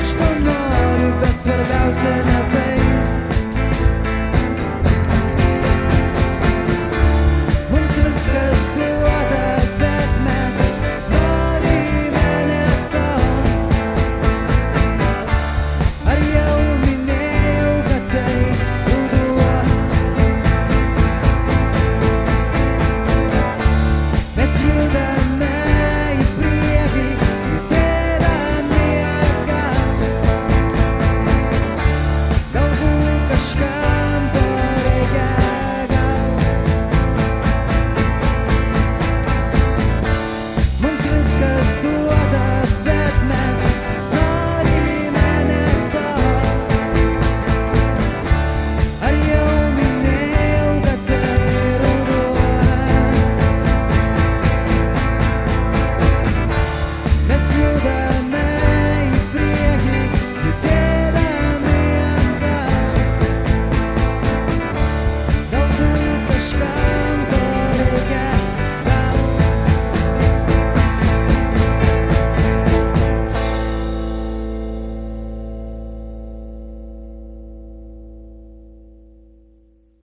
aš to noriu, bet svarbiausia ne tai. together